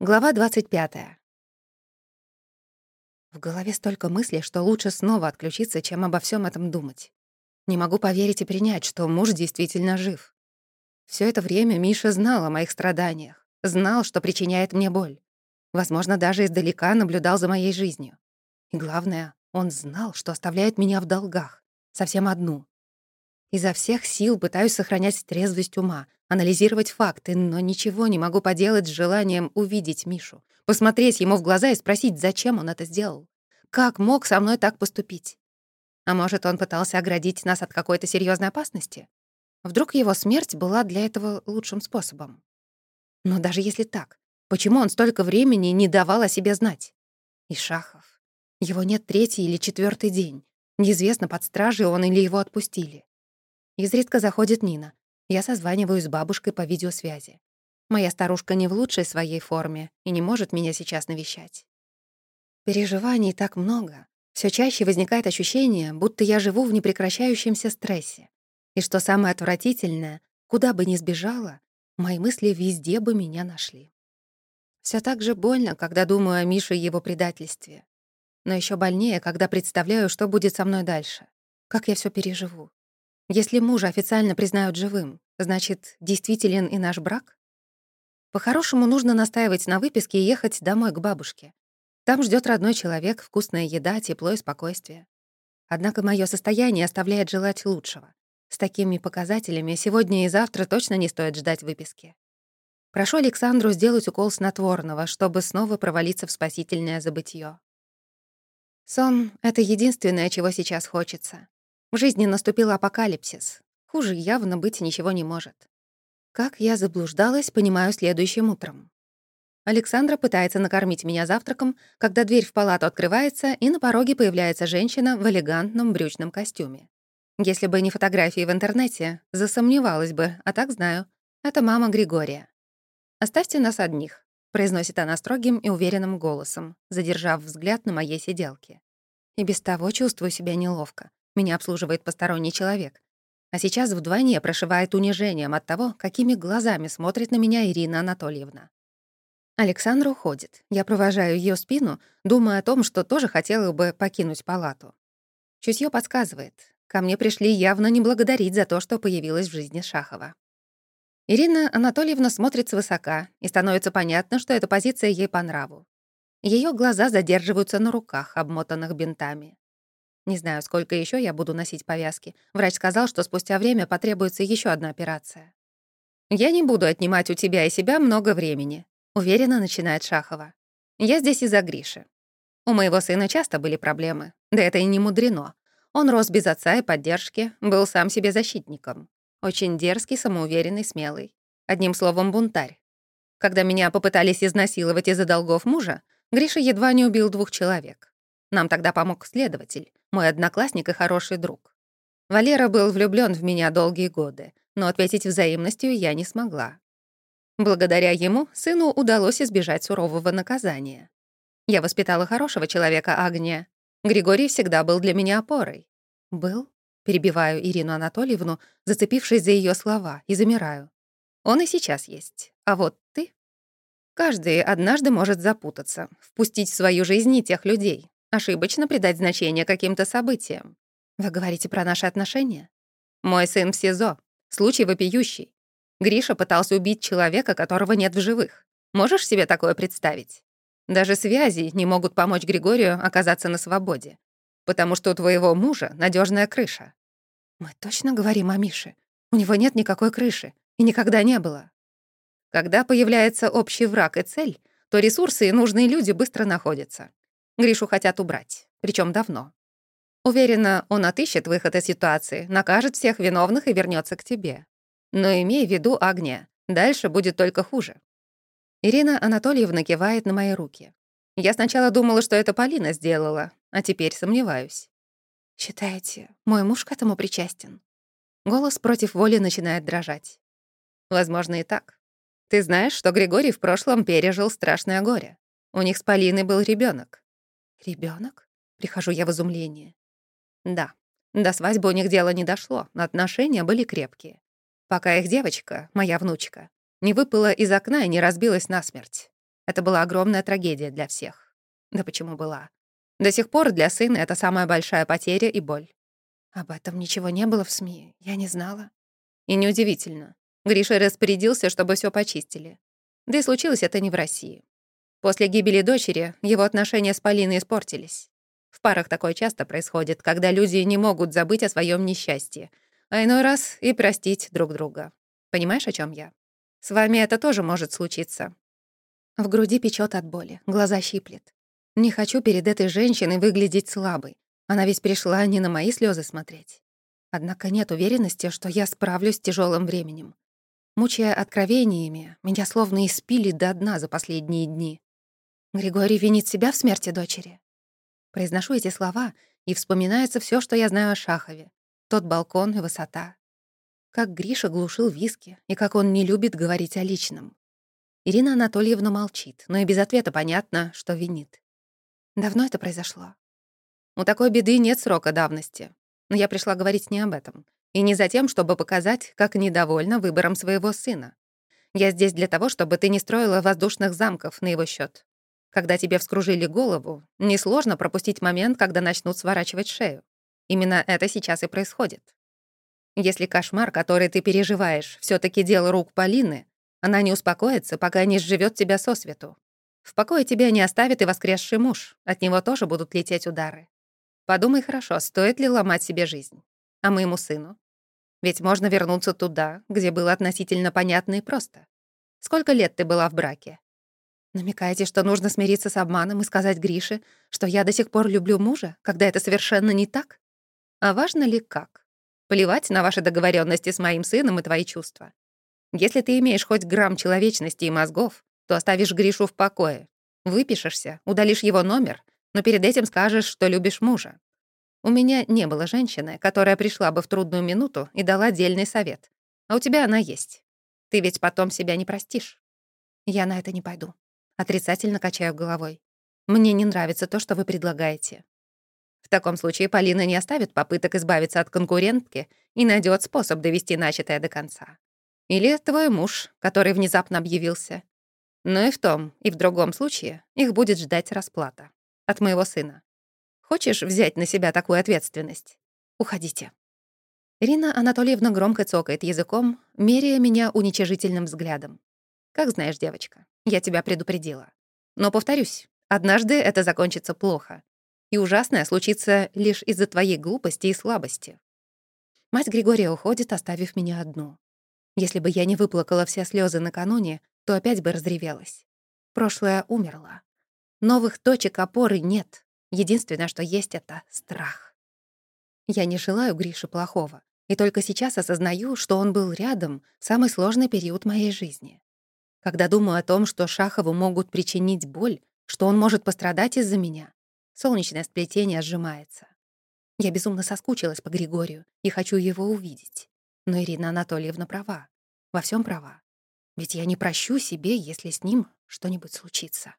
Глава 25. В голове столько мыслей, что лучше снова отключиться, чем обо всем этом думать. Не могу поверить и принять, что муж действительно жив. Все это время Миша знал о моих страданиях, знал, что причиняет мне боль. Возможно, даже издалека наблюдал за моей жизнью. И главное, он знал, что оставляет меня в долгах, совсем одну. Изо всех сил пытаюсь сохранять трезвость ума, анализировать факты, но ничего не могу поделать с желанием увидеть Мишу, посмотреть ему в глаза и спросить, зачем он это сделал. Как мог со мной так поступить? А может, он пытался оградить нас от какой-то серьезной опасности? Вдруг его смерть была для этого лучшим способом? Но даже если так, почему он столько времени не давал о себе знать? И Шахов. Его нет третий или четвертый день. Неизвестно, под стражей он или его отпустили. Изредка заходит Нина. Я созваниваюсь с бабушкой по видеосвязи. Моя старушка не в лучшей своей форме и не может меня сейчас навещать. Переживаний так много. Все чаще возникает ощущение, будто я живу в непрекращающемся стрессе. И что самое отвратительное, куда бы ни сбежала, мои мысли везде бы меня нашли. Все так же больно, когда думаю о Мише и его предательстве. Но еще больнее, когда представляю, что будет со мной дальше. Как я все переживу. Если мужа официально признают живым, значит, действителен и наш брак? По-хорошему, нужно настаивать на выписке и ехать домой к бабушке. Там ждет родной человек, вкусная еда, тепло и спокойствие. Однако мое состояние оставляет желать лучшего. С такими показателями сегодня и завтра точно не стоит ждать выписки. Прошу Александру сделать укол снотворного, чтобы снова провалиться в спасительное забытье. Сон — это единственное, чего сейчас хочется. В жизни наступил апокалипсис. Хуже явно быть ничего не может. Как я заблуждалась, понимаю следующим утром. Александра пытается накормить меня завтраком, когда дверь в палату открывается, и на пороге появляется женщина в элегантном брючном костюме. Если бы не фотографии в интернете, засомневалась бы, а так знаю. Это мама Григория. «Оставьте нас одних», — произносит она строгим и уверенным голосом, задержав взгляд на моей сиделке. И без того чувствую себя неловко. Меня обслуживает посторонний человек. А сейчас вдвойне прошивает унижением от того, какими глазами смотрит на меня Ирина Анатольевна. Александра уходит. Я провожаю ее спину, думая о том, что тоже хотела бы покинуть палату. Чутье подсказывает. Ко мне пришли явно не благодарить за то, что появилась в жизни Шахова. Ирина Анатольевна смотрит свысока, и становится понятно, что эта позиция ей по нраву. Ее глаза задерживаются на руках, обмотанных бинтами. Не знаю, сколько еще я буду носить повязки. Врач сказал, что спустя время потребуется еще одна операция. «Я не буду отнимать у тебя и себя много времени», — уверенно начинает Шахова. «Я здесь из-за Гриши. У моего сына часто были проблемы. Да это и не мудрено. Он рос без отца и поддержки, был сам себе защитником. Очень дерзкий, самоуверенный, смелый. Одним словом, бунтарь. Когда меня попытались изнасиловать из-за долгов мужа, Гриша едва не убил двух человек. Нам тогда помог следователь мой одноклассник и хороший друг. Валера был влюблён в меня долгие годы, но ответить взаимностью я не смогла. Благодаря ему сыну удалось избежать сурового наказания. Я воспитала хорошего человека, Агния. Григорий всегда был для меня опорой. «Был?» — перебиваю Ирину Анатольевну, зацепившись за её слова, и замираю. «Он и сейчас есть. А вот ты?» Каждый однажды может запутаться, впустить в свою жизнь не тех людей, Ошибочно придать значение каким-то событиям. Вы говорите про наши отношения? Мой сын в СИЗО. Случай вопиющий. Гриша пытался убить человека, которого нет в живых. Можешь себе такое представить? Даже связи не могут помочь Григорию оказаться на свободе. Потому что у твоего мужа надежная крыша. Мы точно говорим о Мише. У него нет никакой крыши. И никогда не было. Когда появляется общий враг и цель, то ресурсы и нужные люди быстро находятся. Гришу хотят убрать, причем давно. Уверена, он отыщет выход из ситуации, накажет всех виновных и вернется к тебе. Но имей в виду, Агния, дальше будет только хуже. Ирина Анатольевна кивает на мои руки. Я сначала думала, что это Полина сделала, а теперь сомневаюсь. Считаете, мой муж к этому причастен? Голос против воли начинает дрожать. Возможно, и так. Ты знаешь, что Григорий в прошлом пережил страшное горе. У них с Полиной был ребенок. Ребенок? Прихожу я в изумление. Да, до свадьбы у них дело не дошло, отношения были крепкие. Пока их девочка, моя внучка, не выпала из окна и не разбилась насмерть. Это была огромная трагедия для всех. Да почему была? До сих пор для сына это самая большая потеря и боль. Об этом ничего не было в СМИ, я не знала. И неудивительно. Гриша распорядился, чтобы все почистили. Да и случилось это не в России. После гибели дочери его отношения с Полиной испортились. В парах такое часто происходит, когда люди не могут забыть о своем несчастье, а иной раз и простить друг друга. Понимаешь, о чем я? С вами это тоже может случиться. В груди печет от боли, глаза щиплет. Не хочу перед этой женщиной выглядеть слабой. Она ведь пришла не на мои слезы смотреть. Однако нет уверенности, что я справлюсь с тяжелым временем. Мучая откровениями, меня словно испили до дна за последние дни. Григорий винит себя в смерти дочери. Произношу эти слова, и вспоминается все, что я знаю о Шахове. Тот балкон и высота. Как Гриша глушил виски, и как он не любит говорить о личном. Ирина Анатольевна молчит, но и без ответа понятно, что винит. Давно это произошло? У такой беды нет срока давности. Но я пришла говорить не об этом. И не за тем, чтобы показать, как недовольна выбором своего сына. Я здесь для того, чтобы ты не строила воздушных замков на его счет. Когда тебе вскружили голову, несложно пропустить момент, когда начнут сворачивать шею. Именно это сейчас и происходит. Если кошмар, который ты переживаешь, все таки дело рук Полины, она не успокоится, пока не сживет тебя сосвету. В покое тебя не оставит и воскресший муж. От него тоже будут лететь удары. Подумай хорошо, стоит ли ломать себе жизнь. А моему сыну? Ведь можно вернуться туда, где было относительно понятно и просто. Сколько лет ты была в браке? Намекаете, что нужно смириться с обманом и сказать Грише, что я до сих пор люблю мужа, когда это совершенно не так? А важно ли как? Плевать на ваши договоренности с моим сыном и твои чувства. Если ты имеешь хоть грамм человечности и мозгов, то оставишь Гришу в покое. Выпишешься, удалишь его номер, но перед этим скажешь, что любишь мужа. У меня не было женщины, которая пришла бы в трудную минуту и дала дельный совет. А у тебя она есть. Ты ведь потом себя не простишь. Я на это не пойду. Отрицательно качаю головой. Мне не нравится то, что вы предлагаете. В таком случае Полина не оставит попыток избавиться от конкурентки и найдет способ довести начатое до конца. Или твой муж, который внезапно объявился, но и в том, и в другом случае их будет ждать расплата. От моего сына. Хочешь взять на себя такую ответственность? Уходите». Ирина Анатольевна громко цокает языком, меряя меня уничижительным взглядом. «Как знаешь, девочка, я тебя предупредила. Но, повторюсь, однажды это закончится плохо. И ужасное случится лишь из-за твоей глупости и слабости. Мать Григория уходит, оставив меня одну. Если бы я не выплакала все слезы накануне, то опять бы разревелась. Прошлое умерло. Новых точек опоры нет. Единственное, что есть, — это страх. Я не желаю Грише плохого, и только сейчас осознаю, что он был рядом в самый сложный период моей жизни. Когда думаю о том, что Шахову могут причинить боль, что он может пострадать из-за меня, солнечное сплетение сжимается. Я безумно соскучилась по Григорию и хочу его увидеть. Но Ирина Анатольевна права. Во всем права. Ведь я не прощу себе, если с ним что-нибудь случится.